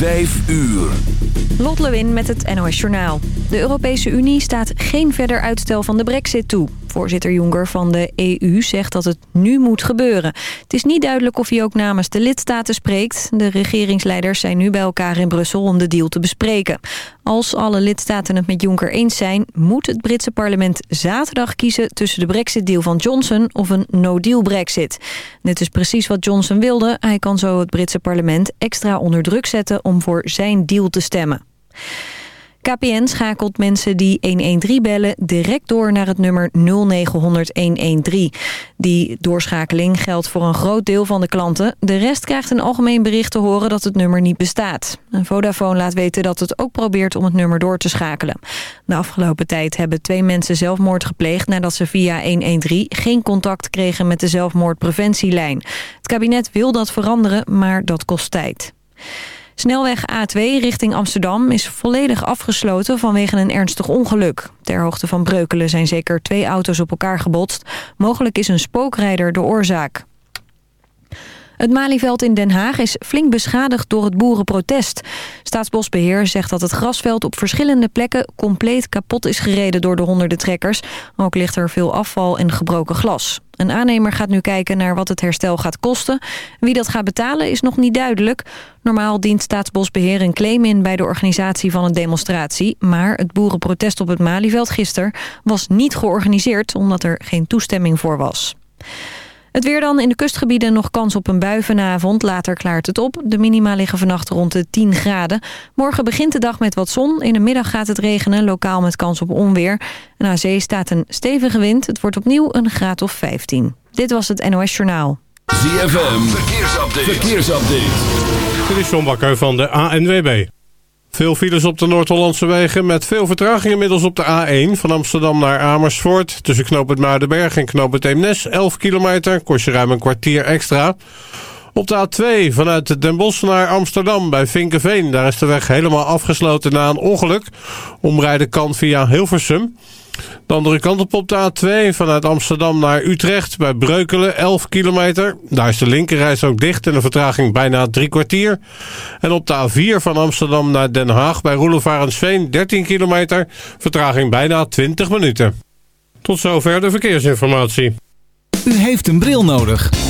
Vijf uur. Lot Lewin met het NOS Journaal. De Europese Unie staat geen verder uitstel van de brexit toe. Voorzitter Juncker van de EU zegt dat het nu moet gebeuren. Het is niet duidelijk of hij ook namens de lidstaten spreekt. De regeringsleiders zijn nu bij elkaar in Brussel om de deal te bespreken. Als alle lidstaten het met Juncker eens zijn... moet het Britse parlement zaterdag kiezen tussen de brexit-deal van Johnson... of een no-deal brexit. Dit is precies wat Johnson wilde. Hij kan zo het Britse parlement extra onder druk zetten om voor zijn deal te stemmen. KPN schakelt mensen die 113 bellen direct door naar het nummer 0900 113. Die doorschakeling geldt voor een groot deel van de klanten. De rest krijgt een algemeen bericht te horen dat het nummer niet bestaat. Vodafone laat weten dat het ook probeert om het nummer door te schakelen. De afgelopen tijd hebben twee mensen zelfmoord gepleegd... nadat ze via 113 geen contact kregen met de zelfmoordpreventielijn. Het kabinet wil dat veranderen, maar dat kost tijd. Snelweg A2 richting Amsterdam is volledig afgesloten vanwege een ernstig ongeluk. Ter hoogte van Breukelen zijn zeker twee auto's op elkaar gebotst. Mogelijk is een spookrijder de oorzaak. Het Malieveld in Den Haag is flink beschadigd door het boerenprotest. Staatsbosbeheer zegt dat het grasveld op verschillende plekken compleet kapot is gereden door de honderden trekkers. Ook ligt er veel afval en gebroken glas. Een aannemer gaat nu kijken naar wat het herstel gaat kosten. Wie dat gaat betalen is nog niet duidelijk. Normaal dient Staatsbosbeheer een claim in bij de organisatie van een demonstratie. Maar het boerenprotest op het Malieveld gisteren was niet georganiseerd omdat er geen toestemming voor was. Het weer dan in de kustgebieden nog kans op een bui vanavond. Later klaart het op. De minima liggen vannacht rond de 10 graden. Morgen begint de dag met wat zon. In de middag gaat het regenen, lokaal met kans op onweer. En aan zee staat een stevige wind. Het wordt opnieuw een graad of 15. Dit was het NOS Journaal. ZFM, verkeersupdate. verkeersupdate. Dit is John Bakker van de ANWB. Veel files op de Noord-Hollandse wegen met veel vertraging inmiddels op de A1 van Amsterdam naar Amersfoort. Tussen knoop het Muidenberg en knoop het Eemnes, 11 kilometer, kost je ruim een kwartier extra. Op de A2 vanuit Den Bosch naar Amsterdam bij Vinkenveen. Daar is de weg helemaal afgesloten na een ongeluk. Omrijden kan via Hilversum. De andere kant op op de A2 vanuit Amsterdam naar Utrecht bij Breukelen 11 kilometer. Daar is de linkerreis ook dicht en de vertraging bijna drie kwartier. En op de A4 van Amsterdam naar Den Haag bij Roelofarensveen 13 kilometer. Vertraging bijna 20 minuten. Tot zover de verkeersinformatie. U heeft een bril nodig.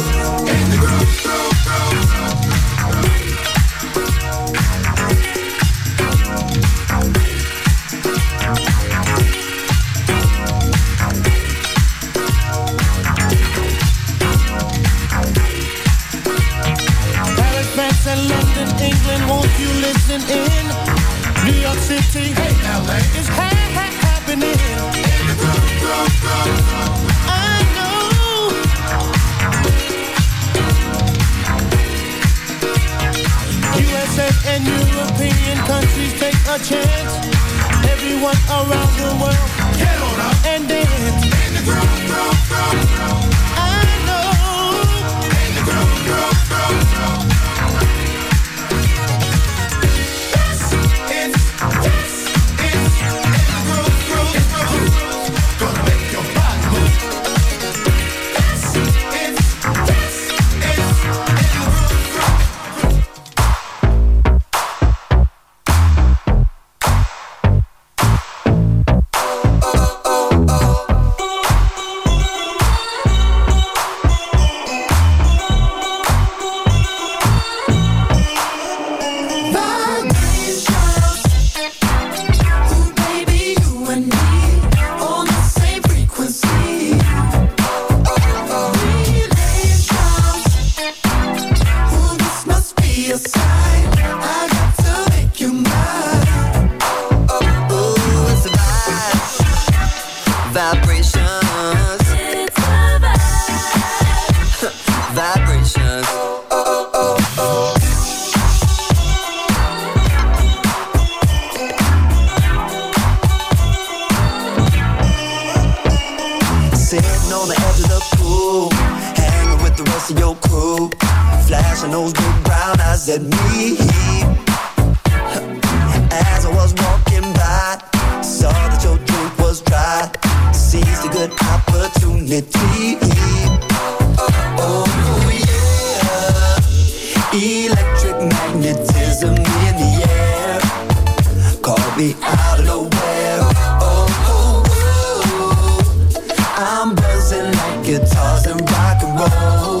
listen, won't you listen in? New York City, hey LA, it's ha ha happening. I know. USA and European countries take a chance. Everyone around the world, get on up and dance. In the groove, groove, groove, groove. I know. In the groove, groove, groove, groove. guitars and rock and roll.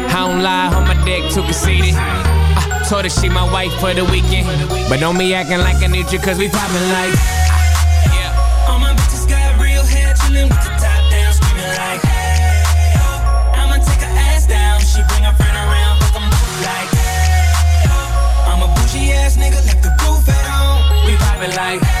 I don't lie, on my dick too conceited. I uh, told her she my wife for the weekend. But don't be acting like I need you, cause we poppin' like. All my bitches got real hair, chillin' with the top down, like. I'ma take her ass down, she bring her friend around, like. I'm a bougie ass nigga, the at home. We poppin' like,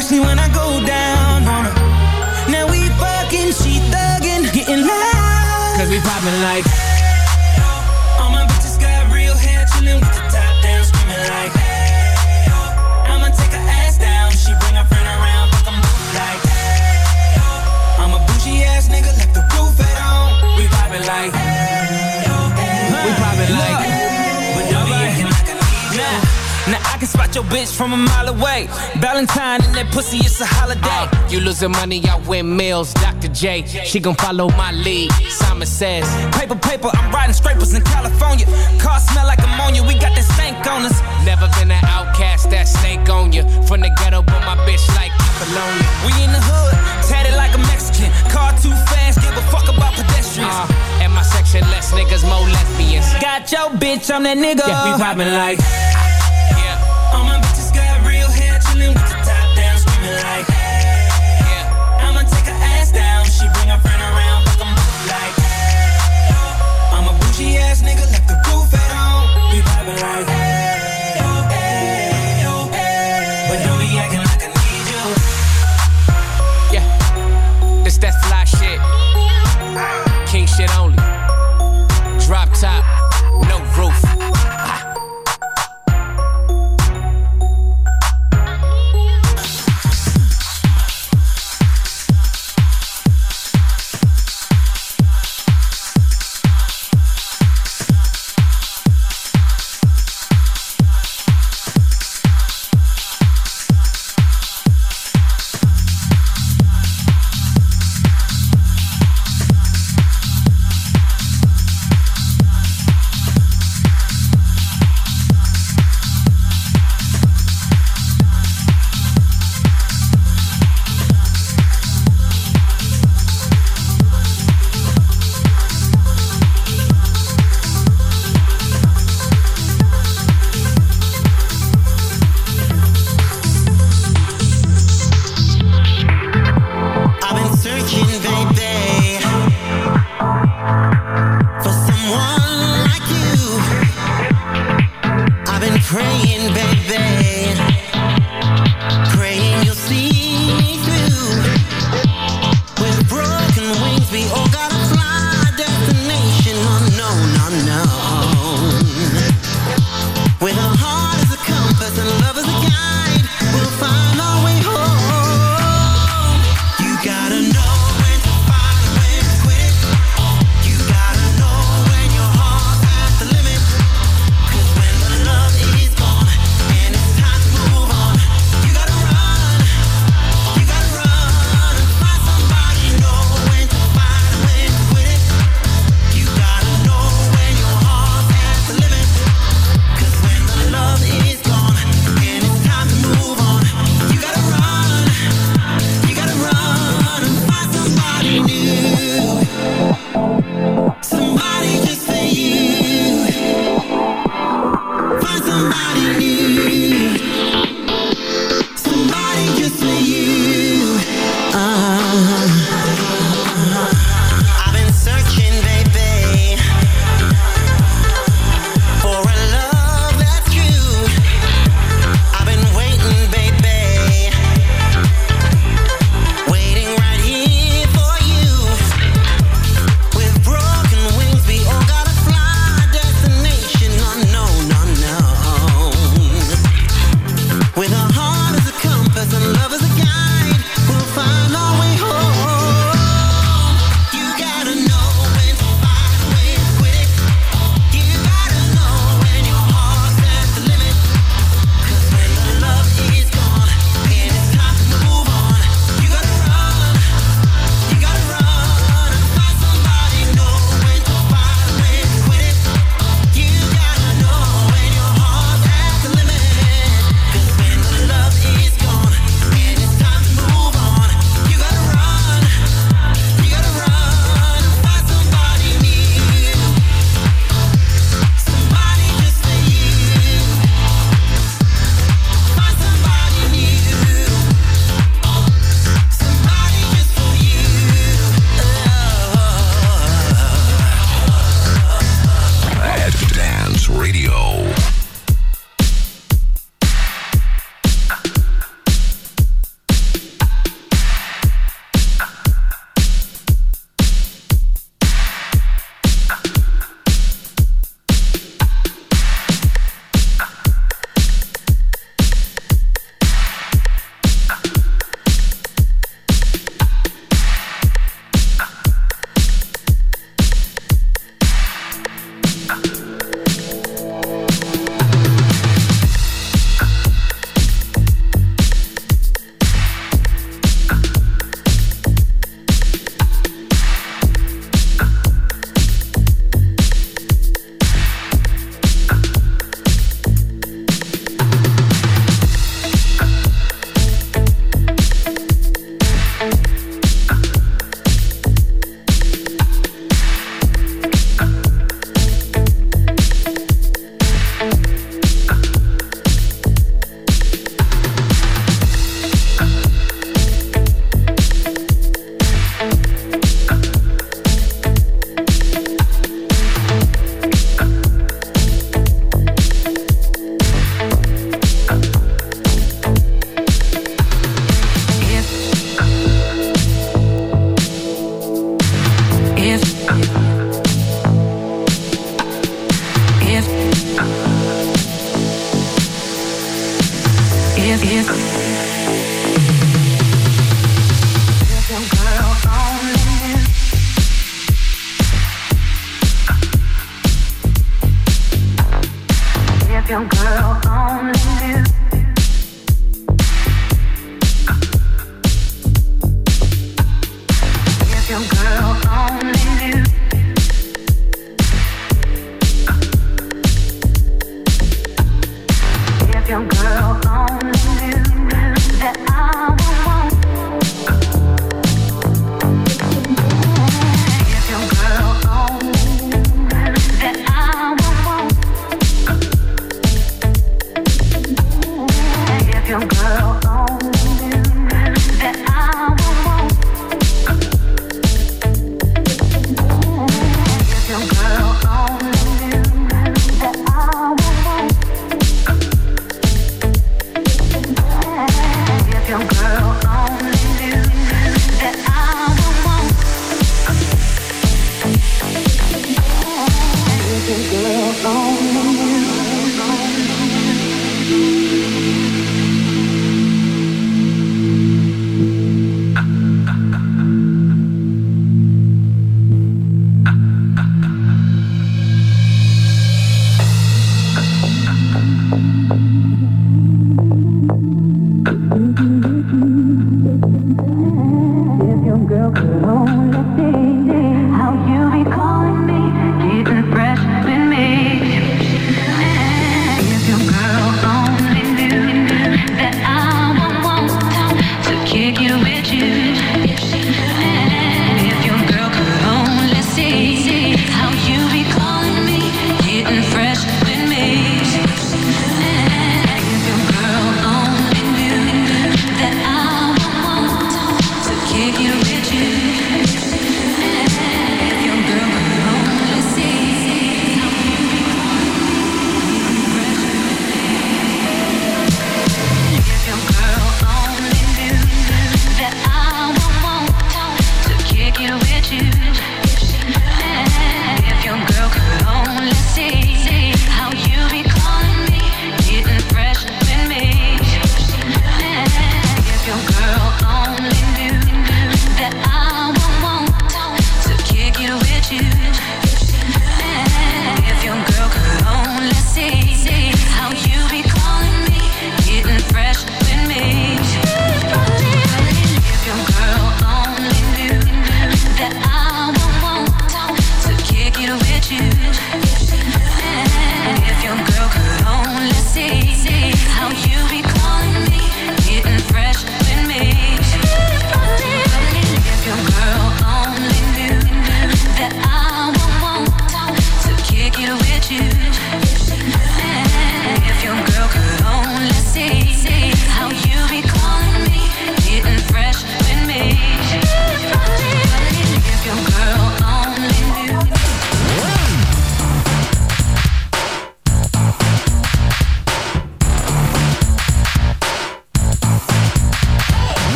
especially when I go down on her. Now we fucking, she thugging, getting loud. cause we poppin' like, spot your bitch from a mile away. Valentine and that pussy, it's a holiday. Uh, you losing money, I win meals. Dr. J, she gon' follow my lead. Simon says, Paper, paper, I'm riding scrapers in California. Car smell like ammonia, we got that stank on us. Never been an outcast, that snake on you. From the ghetto, but my bitch like Apollonia. We in the hood, tatted like a Mexican. Car too fast, give a fuck about pedestrians. Uh, and my section, less niggas, more lesbians. Got your bitch, I'm that nigga. Yeah, we poppin' like, All my bitches got real hair, with the top down, screaming like, hey, I'ma take her ass down, she bring her friend around, both like, hey, I'm a bougie ass nigga, left the roof at home. We like, hey, hey, but don't be acting like I need you. yeah, this that fly shit. King shit only. Drop top,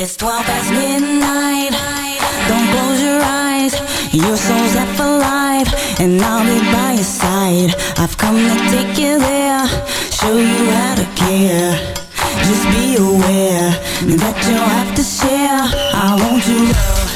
It's 12 past midnight. Don't close your eyes. Your soul's left alive, and I'll be by your side. I've come to take you there, show you how to care. Just be aware that you'll have to share. I want you love.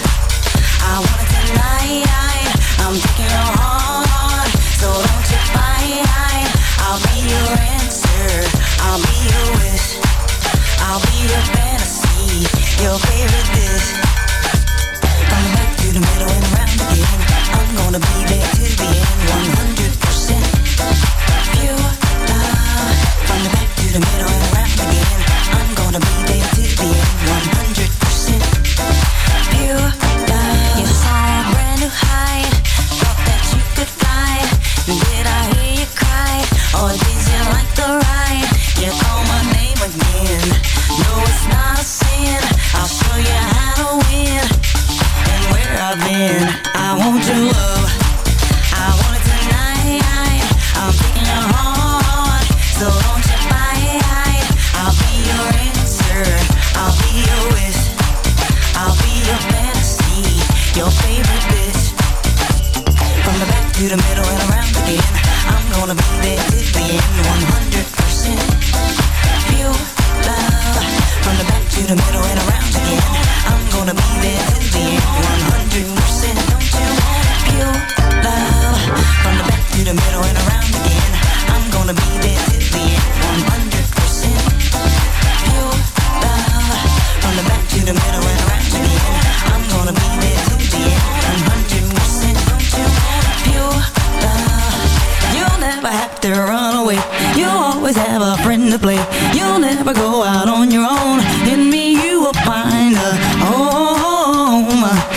to run away. You always have a friend to play. You'll never go out on your own. In me you will find a home.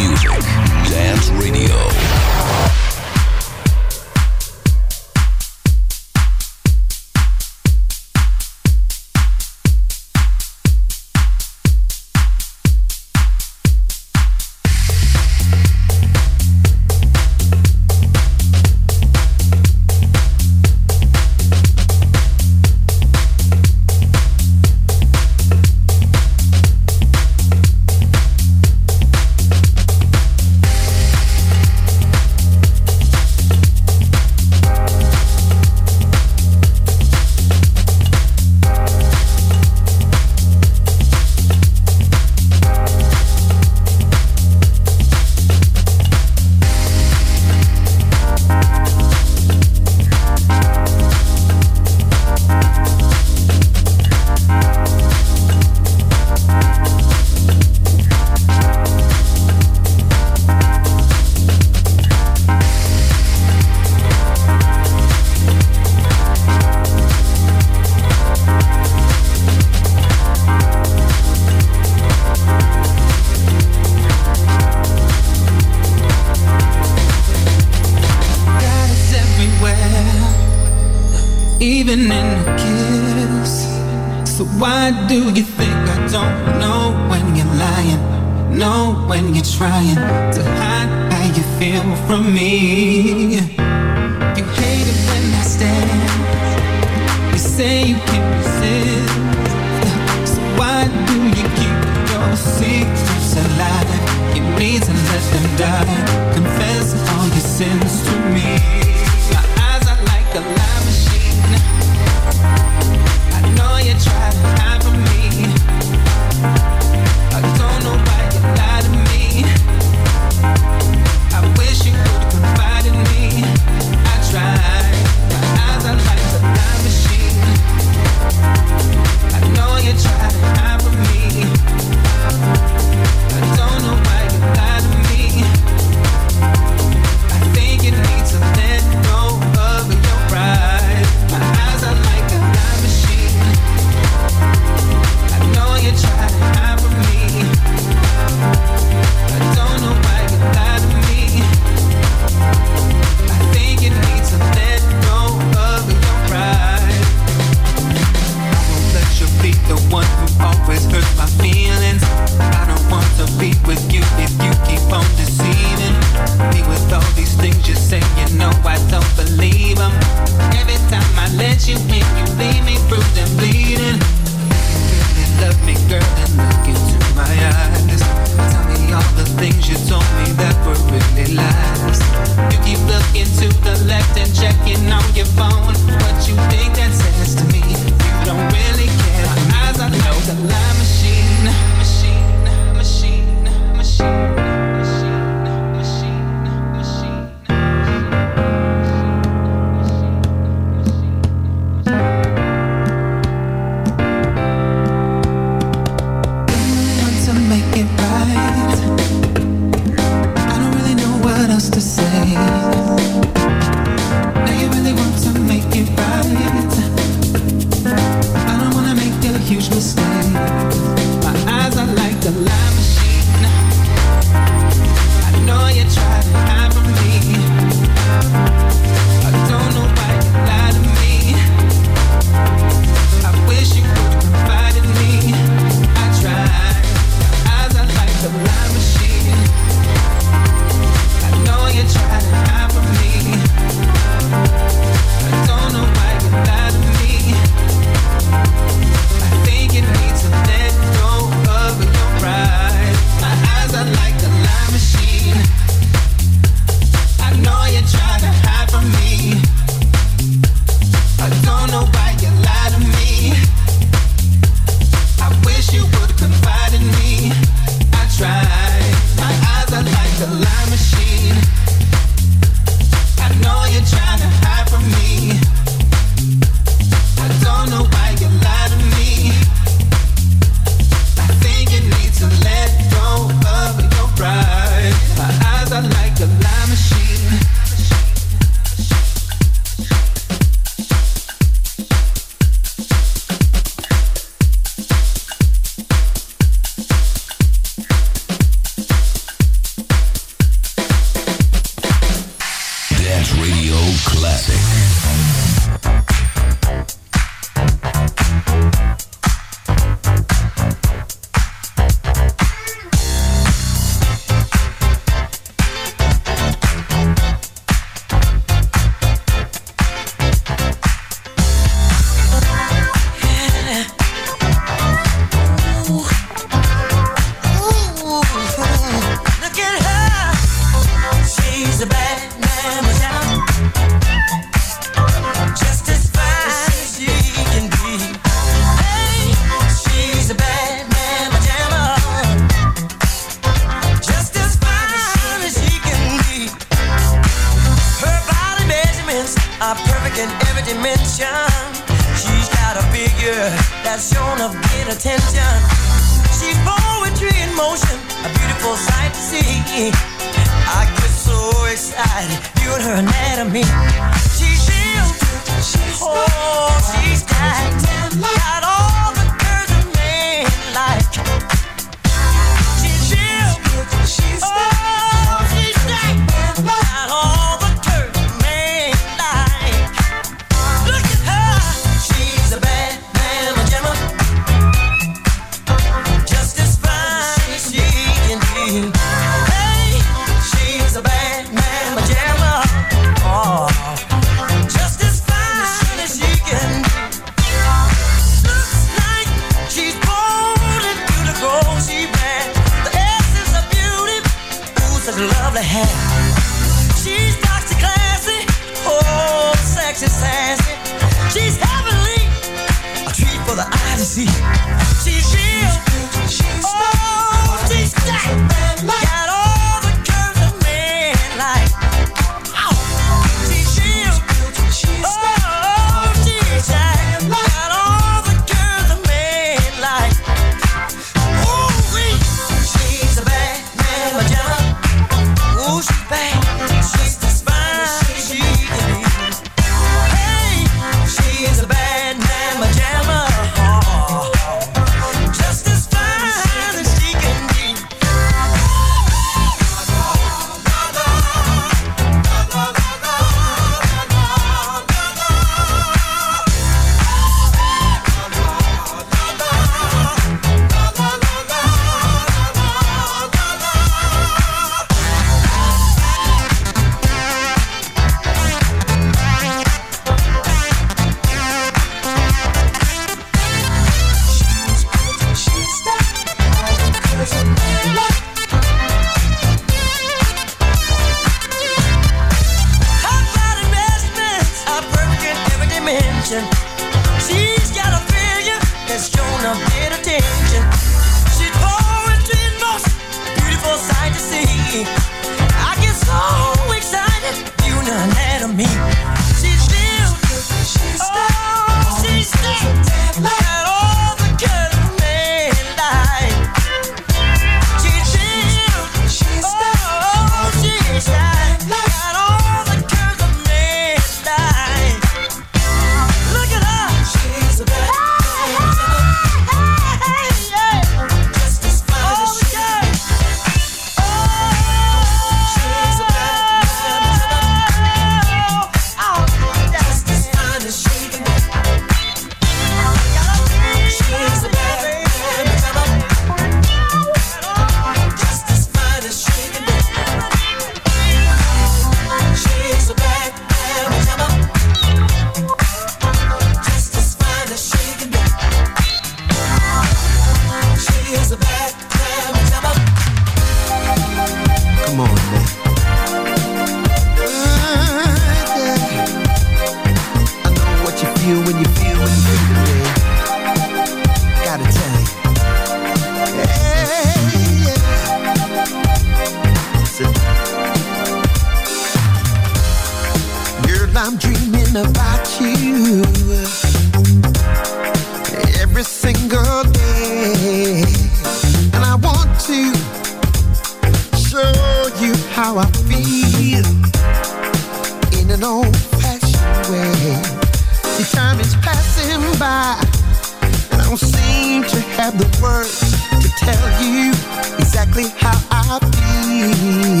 seem to have the words to tell you exactly how I feel.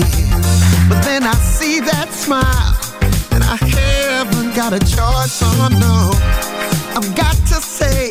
But then I see that smile, and I haven't got a choice, oh no. I've got to say